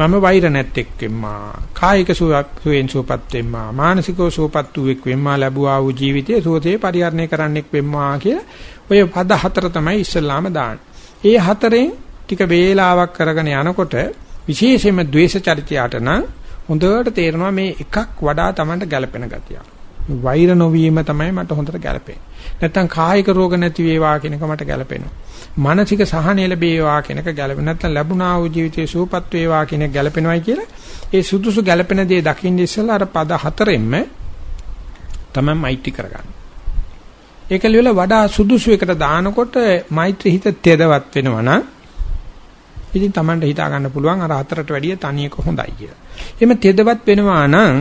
මම වෛර නැත්තෙක් වෙම්මා කායික සුවෙන් සුවපත් වෙම්මා මානසිකව සුවපත් වූෙක් වෙම්මා ලැබුවා වූ ජීවිතයේ සුවතේ පරිහරණය කරන්නෙක් වෙම්මා කියලා ඔය පද හතර තමයි ඉස්සල්ලාම දාන්නේ. ඒ හතරෙන් ටික වේලාවක් කරගෙන යනකොට විශේෂයෙන්ම ද්වේෂ චරිතයට නම් හොඳට තේරෙනවා මේ එකක් වඩා Tamanට ගැළපෙන ගතියක්. වෛර නොවීම තමයි මට හොඳට ගැළපෙන්නේ. නැත්තම් කායික රෝග නැති වේවා කියන එක මට ගැළපෙනවා. මානසික සහනය ලැබේවා කියන එක ගැළපෙන නැත්තම් ලැබුණා වූ ජීවිතයේ සූපත් වේවා කියන එක ගැළපෙනවයි කියලා ඒ සුදුසු ගැළපෙන දේ දකින්න ඉස්සෙල්ලා අර පද හතරෙන්ම තමයි මෛත්‍රී කරගන්නේ. ඒක ලියලා වඩා සුදුසු එකට දානකොට මෛත්‍රී හිත තෙදවත් වෙනවා නම් ඉතින් Tamanට හිතා ගන්න පුළුවන් අර හතරට වැඩිය තනියක හොඳයි කියලා. එimhe තෙදවත් වෙනවා නම්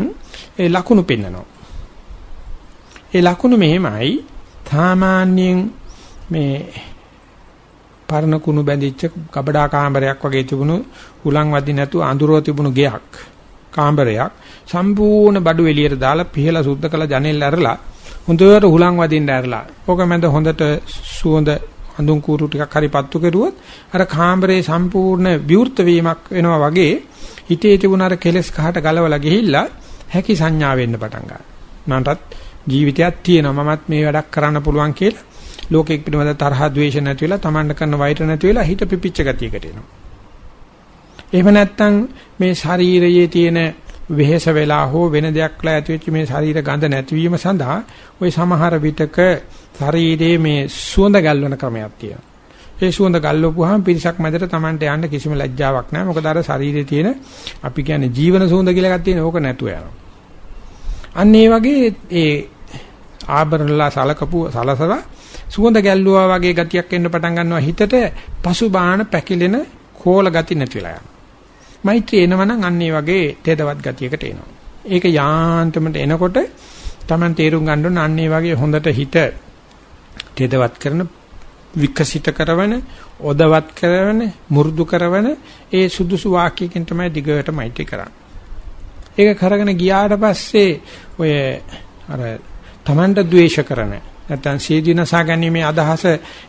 ඒ ලකුණු පෙන්නනවා. ඒ ලකුණු මෙහෙමයි සාමාන්‍යයෙන් මේ පරණ කුණු බැඳිච්ච කබඩා කාමරයක් වගේ තිබුණු උලන් වදි නැතු අඳුරව තිබුණු ගෙයක් කාමරයක් සම්පූර්ණ බඩු එළියට දාලා පිහලා සුද්ධ කළ ජනෙල් ඇරලා හොඳට උලන් වදින්න ඇරලා ඕක මැද හොඳට සුවඳ හඳුන් කූරු ටිකක් හරි පත්තු කෙරුවොත් අර කාමරේ සම්පූර්ණ විවෘත වීමක් වෙනවා වගේ හිතේ තිබුණ අර කෙලස් කහට ගලවලා ගිහිල්ලා හැකි සංඥා වෙන්න පටන් ගන්නවා. මටත් ජීවිතයක් තියෙනවා මමත් මේ වැඩක් කරන්න පුළුවන් කියලා ලෝකෙක පිටවද තරහ ද්වේෂ නැති වෙලා තමන්ට කරන වෛර නැති වෙලා හිත පිපිච්ච ගතියකට එනවා. එහෙම නැත්නම් මේ ශරීරයේ තියෙන වෙහෙස වෙලා හෝ වෙන දෙයක්ලා ඇති වෙච්ච මේ ශරීර ගඳ නැතිවීම සඳහා ওই සමහර විටක ශරීරයේ මේ සුවඳ ගල්වන ක්‍රමයක් තියෙනවා. ඒ සුවඳ ගල්වපුවාම පිරිසක් මැදට Tamanට යන්න කිසිම ලැජ්ජාවක් නැහැ. මොකද අර ශරීරයේ තියෙන අපි කියන්නේ ජීවන සුවඳ කියලා එකක් තියෙන ඕක නැතුව යනවා. අන්න ඒ වගේ ඒ ආභරණලා සලකපු සලසලා සුවඳ ගැල්ලුවා වගේ ගතියක් එන්න පටන් ගන්නවා හිතට පසුබාහන පැකිලෙන කෝල ගති නැති වෙලා යනවා. මෛත්‍රී එනවනම් අන්න ඒ වගේ තේදවත් ගතියකට එනවා. ඒක යාන්තමට එනකොට Taman තේරුම් ගන්න ඕන අන්න ඒ වගේ හොඳට හිත තේදවත් කරන විකසිත කරවන ඔදවත් කරවන මුරුදු කරවන ඒ සුදුසු වාක්‍යකින් තමයි දිගට මෛත්‍රී කරන්නේ. ඒක කරගෙන ගියාට පස්සේ ඔය අර Tamanට ද්වේෂ කරන නැත්නම් සීදීනසා ගැනීමේ අදහස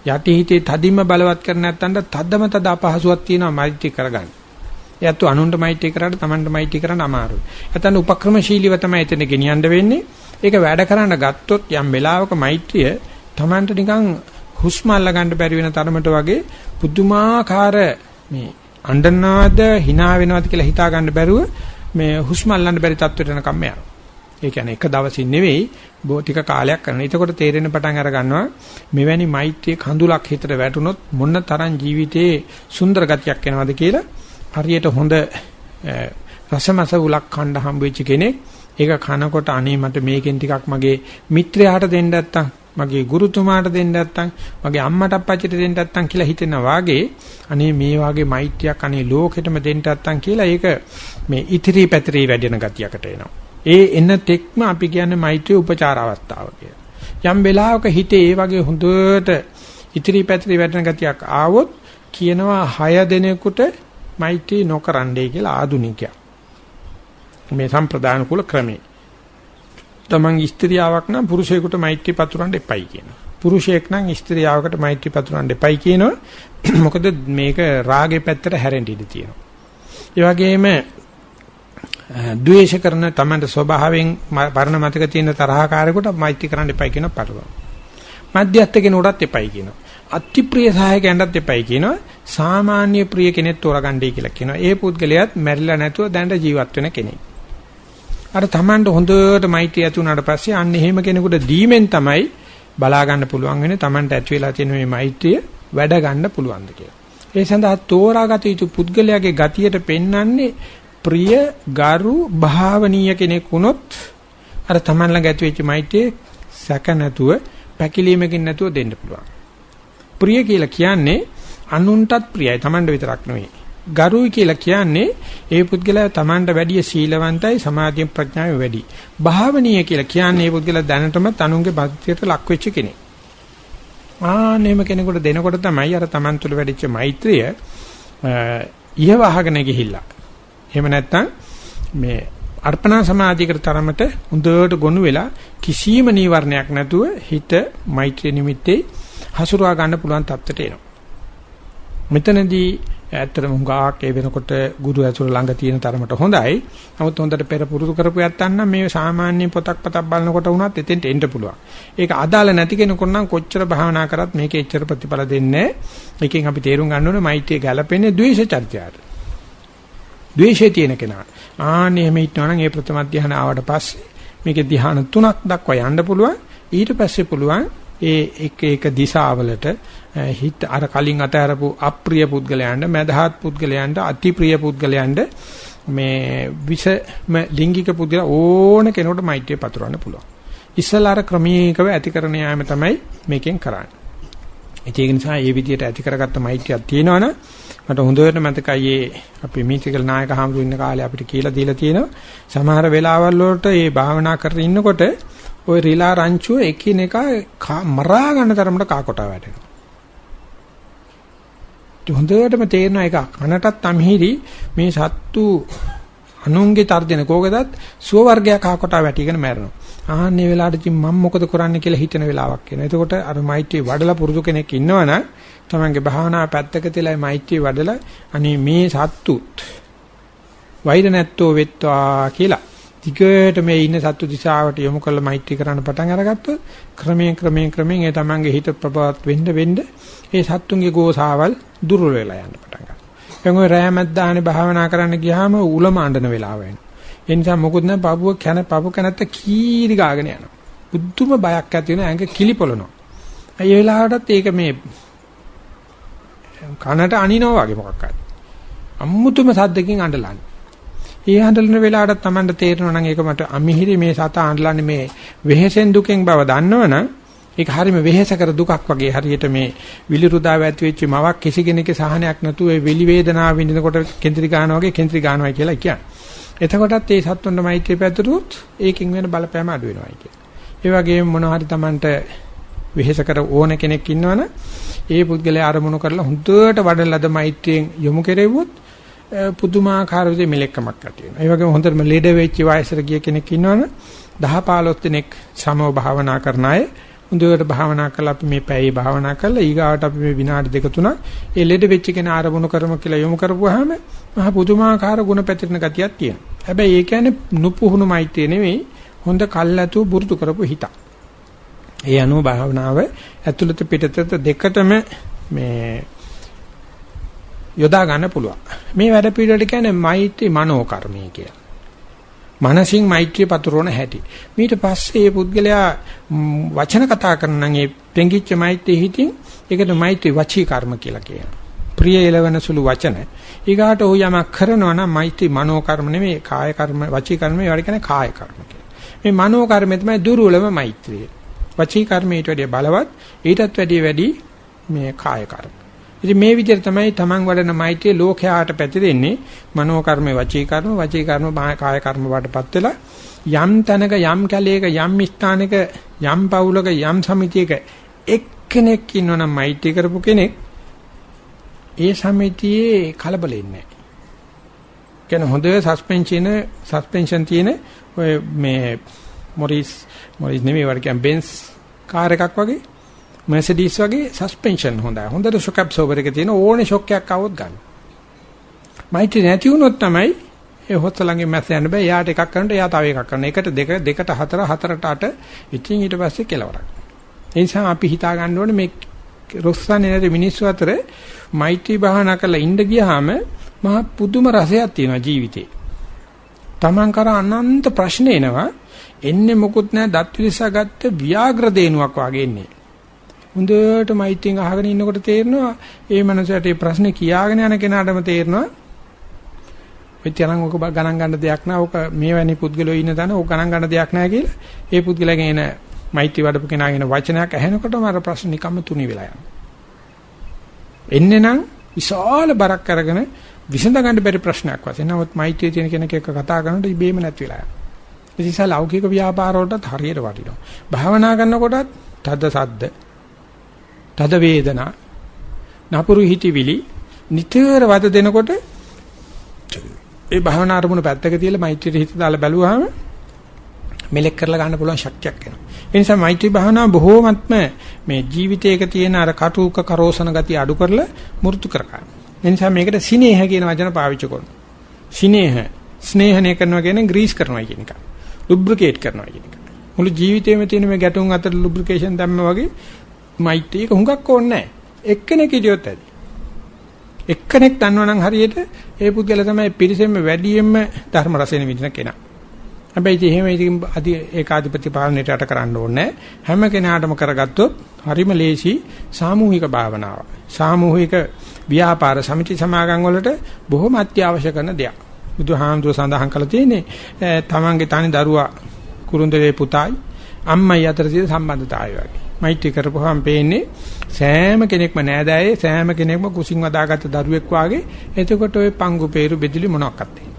යටි හිතේ තදින්ම බලවත් කර නැත්නම් තදම තද අපහසුයක් තියෙනවා මෛත්‍රී කරගන්න. එයත් අනුන්ට මෛත්‍රී කරාට Tamanට මෛත්‍රී කරන්න අමාරුයි. නැත්නම් උපක්‍රමශීලීව තමයි එතන ගෙනියන්න වෙන්නේ. ඒක වැඩ කරන්න ගත්තොත් යම් වෙලාවක මෛත්‍රිය Tamanට නිකන් හුස්ම අල්ල ගන්න බැරි වෙන තරමට වගේ පුදුමාකාර මේ අඬනවාද hina වෙනවද කියලා හිතා ගන්න බැරුව මේ හුස්ම අල්ලන්න බැරි තත්ත්වයට යනකම් යනවා. ඒ කියන්නේ එක දවසින් නෙවෙයි බෝ ටික කාලයක් කරනවා. එතකොට තේරෙන පටන් අර ගන්නවා මෙවැනි මෛත්‍රී කඳුලක් හිතට වැටුනොත් මොන තරම් ජීවිතේ සුන්දර ගතියක් එනවද කියලා හරියට හොඳ රසමස උලක් කණ්ඩ හම්බ වෙච්ච කෙනෙක් ඒක කනකොට අනේ මට මේකෙන් ටිකක් මගේ මිත්‍රයාට දෙන්න නැත්තම් මගේ ගුරුතුමාට දෙන්න නැත්තම් මගේ අම්මට අප්පච්චිට දෙන්න නැත්තම් කියලා හිතෙනා වාගේ අනේ මේ වාගේ මෛත්‍රියක් අනේ ලෝකෙටම දෙන්න නැත්තම් කියලා ඒක මේ ඉතිරි පැතිරි වැඩෙන ගතියකට එනවා ඒ එන තෙක්ම අපි කියන්නේ මෛත්‍රී උපචාර අවස්ථාව කියලා. යම් වෙලාවක හිතේ ඒ වගේ හොඳට ඉතිරි පැතිරි වැටෙන ගතියක් ආවොත් කියනවා 6 දිනකට මෛත්‍රී නොකරන්නයි කියලා ආදුනිකයා. මේ සම්ප්‍රදාන කුල ක්‍රමේ. තමන් ස්ත්‍රියාවක් නම් පුරුෂයෙකුට මෛත්‍රී පතුරවන්න එපයි කියනවා. පුරුෂයෙක් නම් ස්ත්‍රියාවකට මෛත්‍රී පතුරවන්න එපයි කියනවා. මොකද මේක රාගේ පැත්තට හැරෙන්න ඉඩ තියෙනවා. ඒ වගේම ද්වේෂ කරන තමන්ට ස්වභාවයෙන් පරණ මතක තියෙන තරහකාරයෙකුට මෛත්‍රී කරන්න එපයි කියන පටලවා. මධ්‍යස්ථ කෙනෙකුටත් එපයි කියනවා. අති ප්‍රිය සහායකයන්ටත් එපයි කියනවා. සාමාන්‍ය ප්‍රිය කෙනෙක් තෝරගන්නයි කියලා කියනවා. ඒ පුද්ගලයාත් මැරිලා නැතුව දැනට ජීවත් වෙන කෙනෙක්. අර තමන්ට හොඳට මෛත්‍රිය ඇති වුණාට පස්සේ අන්න එහෙම කෙනෙකුට දීමෙන් තමයි බලා ගන්න පුළුවන් වෙන්නේ තමන්ට ඇති වෙලා තියෙන මේ මෛත්‍රිය වැඩ ගන්න පුළුවන්ද කියලා. ඒ සඳහා තෝරාගත යුතු පුද්ගලයාගේ ගතියට පෙන්වන්නේ ප්‍රිය ගරු භාවනීය කෙනෙක් වුණොත් අර Taman ළඟ ඇති වෙච්ච මෛත්‍රියේ සැක නැතුව පැකිලීමකින් නැතුව දෙන්න පුළුවන්. ප්‍රිය කියලා කියන්නේ අනුන්ටත් ප්‍රියයි Tamanට විතරක් නෙවෙයි. ගරුයි කියලා කියන්නේ ඒ පුද්ගලයා Tamanට වැඩිය සීලවන්තයි සමාධිය ප්‍රඥාව වැඩි. භාවනීය කියලා කියන්නේ ඒ පුද්ගලයා දැනටම තනුන්ගේ භක්තියට ලක් වෙච්ච කෙනෙක්. ආනෙම කෙනෙකුට දෙනකොට තමයි අර Taman තුල වැඩිච්ච මෛත්‍රිය ඉහවහගෙන ගිහිල්ලා එහෙම නැත්නම් මේ අර්පණා සමාධියකට තරමට හොඳට ගොනු වෙලා කිසියම් නීවරණයක් නැතුව හිත මෛත්‍රිය නිමිත්තේ හසුරවා ගන්න පුළුවන් තත්ත්වයට එනවා. මෙතනදී ඇත්තටම හුඟක් ඒ වෙනකොට ගුරු ඇසුර ළඟ තියෙන තරමට හොඳයි. නමුත් හොඳට පෙර පුරුදු කරපු යත්තන් නම් මේ සාමාන්‍ය පොතක් පතක් බලනකොට වුණත් එතෙන්ට එන්න පුළුවන්. ඒක අදාළ නැති කෙනෙකුට නම් කොච්චර භාවනා කරත් මේකේ එච්චර ප්‍රතිඵල දෙන්නේ නැහැ. එකෙන් අපි තේරුම් ගන්න ඕනේ මෛත්‍රිය ගැළපෙන්නේ ද්වේෂ චර්යාවට. ද්වේෂය තියෙන කෙනා. ආන්නේ එහෙම හිටනවා නම් ඒ ප්‍රථම ධ්‍යාන ආවට පස්සේ මේකේ ධ්‍යාන තුනක් දක්වා යන්න පුළුවන්. ඊට පස්සේ පුළුවන් ඒ එක එක දිශාවලට හිත අර කලින් අතහැරපු අප්‍රිය පුද්ගලයන්ට මදහත් පුද්ගලයන්ට අතිප්‍රිය පුද්ගලයන්ට මේ විෂම ලිංගික පුද්ගල ඕන කෙනෙකුට මෛත්‍රිය පතුරවන්න පුළුවන්. ඉස්සලා අර ක්‍රමීකව ඇති කරන යාම තමයි මේකෙන් කරන්නේ. ඒක නිසා මේ විදිහට ඇති කරගත්ත මෛත්‍රියක් තියෙනවනේ මට හොඳට මතකයි ඒ අපි මීතිකල් නායක හාමුදුරු ඉන්න කාලේ අපිට කියලා දීලා තියෙනවා සමහර වෙලාවල් වලට මේ භාවනා කරගෙන ඉන්නකොට ওই රිලා රංචුව එකිනෙක මරා ගන්න තරමට කාකොටා වැටෙනවා. හොඳටම තේරෙනවා එක කනටත් අමිහිරි මේ සත්තු අනුන්ගේ තර්ජන කෝකදත් සුව වර්ගයක් කාකොටා වැටිගෙන මැරෙනවා. ආන්නේ වෙලාවට ඉතින් මම මොකද කරන්නේ කියලා හිතන වෙලාවක් එනවා. එතකොට අර මෛත්‍රී වඩලා පුරුදු කෙනෙක් ඉන්නවනම් තමන්ගේ භාවනා පැත්තක තියලා මෛත්‍රී වඩලා අනේ මේ සත්තුත් වෛර නැත්තෝ වෙත්වා කියලා ටිකට මේ ඉන්න සත්තු දිශාවට යොමු කරලා මෛත්‍රී කරන්න පටන් අරගත්තොත් ක්‍රමයෙන් ක්‍රමයෙන් ක්‍රමයෙන් ඒ තමන්ගේ හිත ප්‍රබවත් වෙන්න වෙන්න ඒ සත්තුන්ගේ ගෝසාවල් දුර්වල වෙලා යන්න පටන් ගන්නවා. එංගොය රෑමැද්දානේ භාවනා කරන්න ගියාම උලම අඬන වෙලාව වෙනවා. ඒ නිසා මොකුත් නැ පපුව කන පපු කනත්ත කීරි ගාගෙන යනවා. බුද්ධුම බයක් ඇති වෙන ඇඟ කිලිපොළනවා. ඒ වෙලාවටත් ඒක මේ කනට අනිනවා වගේ මොකක් හරි. අමුතුම සද්දකින් අඬලන්නේ. ඒ අඬලන වෙලාවට Tamanට තේරෙනවා නම් ඒක මට අමිහිරි මේ සත අඬලන්නේ මේ වෙහෙසෙන් දුකෙන් බව දන්නවනම් ඒක හරියම වෙහෙස කර දුකක් වගේ හරියට මේ විලිරුදාව ඇති වෙච්ච මවක් කිසි කෙනෙකුගේ සහනයක් නැතුව ඒ වෙලි වේදනාව විඳිනකොට කෙන්ද්‍රි ගන්නවා වගේ කෙන්ද්‍රි ගන්නවා කියලා කියන්නේ. එතකොටත් ඒ සත්තුන්ට මෛත්‍රිය පැතුරුත් ඒකෙන් වෙන බලපෑම අඩු වෙනවා කියන්නේ. ඒ වගේම මොනවා හරි Tamanට වෙහෙස කර ඕන කෙනෙක් ඉන්නවනම් ඒ පුද්ගලයා අරමුණු කරලා හුදුවට වඩලද මෛත්‍රියෙන් යොමු කෙරෙව්වොත් පුදුමාකාර විදිහේ මෙලෙක්කමක් ඇති වෙනවා. ඒ වගේම හොඳටම ලෙඩ වෙච්ච වයසට ගිය කෙනෙක් ඉන්නවනම් 10 15 දෙනෙක් සමව භාවනා කරන අය හොඳට භාවනා කරලා අපි මේ පැයේ භාවනා කරලා ඊගාවට අපි මේ විනාඩි දෙක තුනක් ඒ ලෙඩ වෙච්ච කෙනා අරමුණු කරමු කියලා යොමු කරපුවාම මහ පුදුමාකාර ගුණ පැතිරෙන ගතියක් තියෙනවා. හැබැයි ඒ කියන්නේ නුපුහුණු මෛත්‍රිය නෙවෙයි හොඳ කල්ැතු බුරුදු කරපු හිතක්. ඒ අනුව භාවනාව ඇතුළත පිටතට දෙකටම මේ යොදා ගන්න පුළුවන්. මේ වැඩ පිළිවෙලට කියන්නේ මෛත්‍රී මනෝ කර්මය කියලා. මනසින් මෛත්‍රිය පතුරවන හැටි. ඊට පස්සේ මේ පුද්ගලයා වචන කතා කරන නම් ඒ පෙඟිච්ච මෛත්‍රී හිතින් ඒකට මෛත්‍රී වචී කර්ම කියලා කියනවා. ප්‍රිය එළවන සුළු වචන. ඊගාට ඔහු යමක් කරනවා නම් මෛත්‍රී මනෝ කර්ම නෙමෙයි කාය කර්ම වචී කර්ම ඒවට කියන්නේ කාය කර්ම කියලා. මේ මනෝ කර්මය තමයි දුර්වලම මෛත්‍රිය. වචී කර්ම ඊට වැඩිය බලවත් ඊටත් වැඩිය වැඩි මේ කාය කර්ම. ඉතින් මේ විදිහට තමයි තමන් වඩන මෛත්‍රිය ලෝකයාට පැතිරෙන්නේ මනෝ කර්ම වචී කර්ම වචී කර්ම කාය කර්ම වඩපත් වෙලා යම් තැනක යම් කැලයක යම් ස්ථානයක යම් පවුලක යම් සමිතියක එක්කෙනෙක් ඉන්නවනම් මෛත්‍රී කරපු කෙනෙක් ඒ සමිතියේ කලබලෙන්නේ නැහැ. කියන හොඳ සස්පෙන්ෂන් සස්පෙන්ෂන් තියෙන ඔය මේ මොරිස් මොරිස් නෙමෙයි වර කියන්නේ බෙන්ස් කාර් එකක් වගේ මර්සිඩීස් වගේ සස්පෙන්ෂන් හොඳයි. හොඳට ෂොක් ඇබ්සෝබර් එක තියෙන ඕනේ ෂොක් එකක් આવොත් ගන්න. මයිටි නැති වුණොත් තමයි ඒ හොත්තලංගේ මැස්ස යන්න බෑ. යාට එකක් කරනට යා තව එකක් කරන. එකට දෙක දෙකට හතර හතරට අට ඉතින් ඊට පස්සේ කෙලවරක්. ඒ නිසා අපි හිතා ගන්න ඕනේ මේ රොස්සන්නේ නැති මිනිස්සු අතර මෛත්‍රී භාවනා කරලා ඉඳ ගියාම මහ පුදුම රසයක් තියෙනවා ජීවිතේ. Taman කර අනන්ත ප්‍රශ්න එනවා. එන්නේ මොකුත් නැහැ දත් විලිසා ගත්ත ව්‍යාග්‍ර දේනුවක් වගේ එන්නේ. හොඳට මෛත්‍රියෙන් අහගෙන ඉන්නකොට තේරෙනවා ඒ මනසට මේ ප්‍රශ්නේ කියාගෙන යන කෙනාටම තේරෙනවා. වෙච්චනම් ඔක ගණන් ගන්න දෙයක් නෑ. ඔක මේ වැනි පුද්ගලයෝ ඉන්න තැන ඔක ගණන් ගන්න දෙයක් නෑ කියලා. ඒ පුද්ගලයාගෙන් එන මෛත්‍රී වඩපු කෙනාගෙන වචනයක් ඇහෙනකොටම අර ප්‍රශ්න නිකම්ම තුනි වෙලා යනවා. එන්නේ නම් විශාල බරක් අරගෙන විසඳ ගන්න බැරි ප්‍රශ්නයක් වශයෙන්. නමුත් මෛත්‍රිය තියෙන කෙනෙක් එක්ක කතා කරනකොට ඉබේම නැති වෙලා යනවා. ඒ නිසා ලෞකික ව්‍යාපාර වලටත් හරියට වටිනවා. භාවනා කරනකොටත් තද සද්ද, තද වේදනා, නපුරු හිතවිලි නිතර වද දෙනකොට ඒ භාවනා අරමුණ පැත්තක තියලා මෛත්‍රියට හිත දාලා බැලුවාම මෙලෙක් කරලා ගන්න පුළුවන් ශක්තියක් එනවා. ඒ නිසා මෛත්‍රී භාවනාව බොහෝමත්ම මේ ජීවිතයක තියෙන අර කටුක කරෝසන ගතිය අඩු කරලා මෘතු කර ගන්න. එනිසා මේකට සිනේහ කියන වචන පාවිච්චි කරනවා. සිනේහ ස්නේහණය කරනවා කියන්නේ ග්‍රීස් කරනවා කියන එක. ලුබ්‍රිකේට් කරනවා කියන එක. මුළු ජීවිතේම තියෙන මේ ගැටුම් අතර ලුබ්‍රිකේෂන් දැම්ම වගේ මෛත්‍රී එක හුඟක් ඕනේ නැහැ. එක්කෙනෙක් ඉදියොත් ඇති. එක්කෙනෙක් දන්නවනම් හරියට ඒ පුද්ගලයා තමයි පිරිසෙම වැඩියෙන්ම ධර්ම රසයෙන් විඳින කෙනා. හැබැයි එහෙම ඉතින් අධි ඒකාධිපති පාලනයට යට කරන්න ඕනේ හැම කෙනාටම කරගත්තොත් හරිම ලේසි සාමූහික භාවනාව. සාමූහික ව්‍යාපාර සමිති සමාගම් වලට බොහොම අත්‍යවශ්‍ය කරන දෙයක්. බුදුහාමුදුර සඳහන් කළා තියෙන්නේ තමන්ගේ තනි දරුවා කුරුන්දලේ පුතායි අම්මයි අතර තියෙන සම්බන්ධතාවය වගේ. මෛත්‍රී කරපුවාම පේන්නේ සෑම කෙනෙක්ම නෑදෑයේ සෑම කෙනෙක්ම කුසින් වදාගත්ත දරුවෙක් වාගේ. එතකොට ওই පංගු peeru බෙදිලි මොනක්වත්